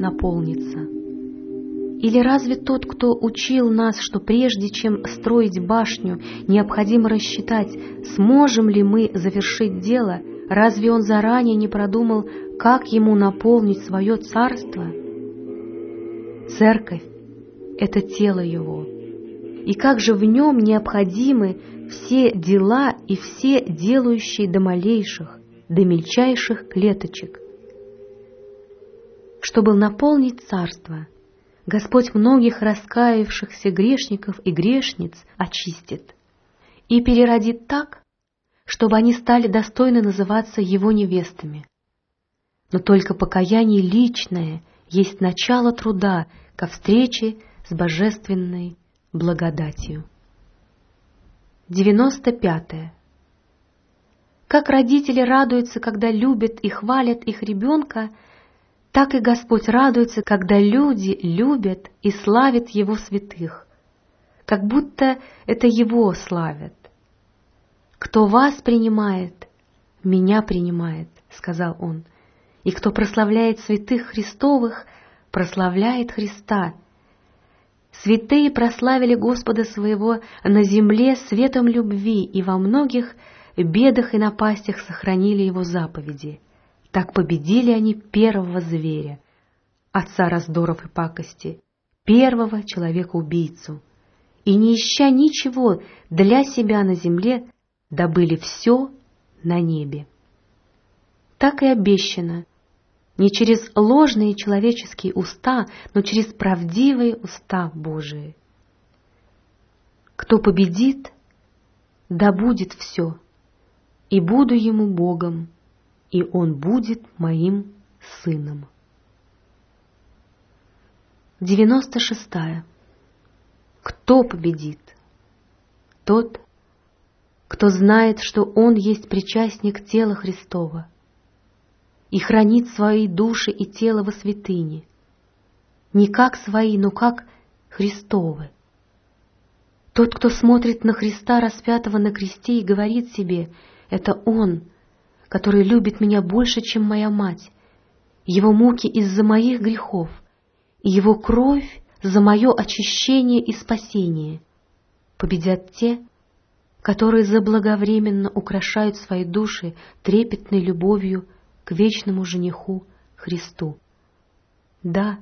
наполнится. Или разве тот, кто учил нас, что прежде чем строить башню, необходимо рассчитать, сможем ли мы завершить дело, Разве он заранее не продумал, как ему наполнить свое царство? Церковь — это тело его. И как же в нем необходимы все дела и все делающие до малейших, до мельчайших клеточек. Чтобы наполнить царство, Господь многих раскаявшихся грешников и грешниц очистит и переродит так, чтобы они стали достойны называться его невестами. Но только покаяние личное есть начало труда ко встрече с божественной благодатью. 95. Как родители радуются, когда любят и хвалят их ребенка, так и Господь радуется, когда люди любят и славят Его святых, как будто это Его славят. «Кто вас принимает, меня принимает», — сказал он. «И кто прославляет святых Христовых, прославляет Христа». Святые прославили Господа своего на земле светом любви и во многих бедах и напастях сохранили его заповеди. Так победили они первого зверя, отца раздоров и пакости, первого человека-убийцу, и не ища ничего для себя на земле, добыли все на небе. Так и обещано, не через ложные человеческие уста, но через правдивые уста Божии. Кто победит, да будет все, и буду ему Богом, и он будет моим сыном. 96. Кто победит? Тот, кто знает, что он есть причастник тела Христова и хранит свои души и тело во святыне, не как свои, но как Христовы. Тот, кто смотрит на Христа, распятого на кресте, и говорит себе, «Это Он, который любит меня больше, чем моя мать, Его муки из-за моих грехов, и Его кровь за мое очищение и спасение». Победят те, которые заблаговременно украшают свои души трепетной любовью к вечному жениху Христу. Да,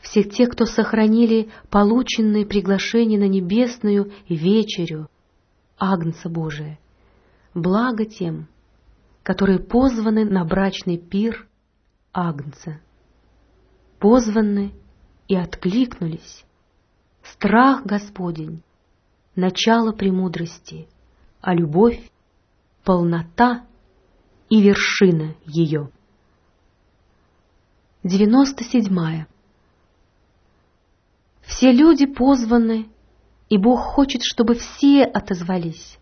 все те, кто сохранили полученные приглашения на небесную вечерю Агнца Божия, благо тем, которые позваны на брачный пир Агнца. Позваны и откликнулись. Страх Господень начало премудрости, а любовь — полнота и вершина ее. Девяносто седьмая. Все люди позваны, и Бог хочет, чтобы все отозвались.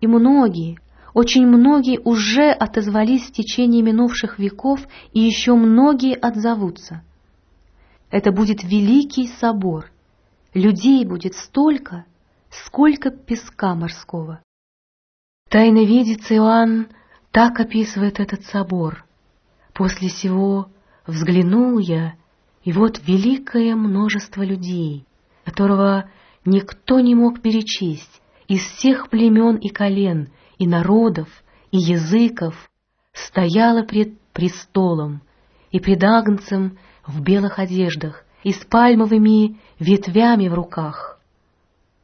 И многие, очень многие уже отозвались в течение минувших веков, и еще многие отзовутся. Это будет великий собор. Людей будет столько, сколько песка морского. Тайновидец Иоанн так описывает этот собор. После сего взглянул я, и вот великое множество людей, которого никто не мог перечесть, из всех племен и колен, и народов, и языков, стояло пред престолом и пред Агнцем в белых одеждах и с пальмовыми ветвями в руках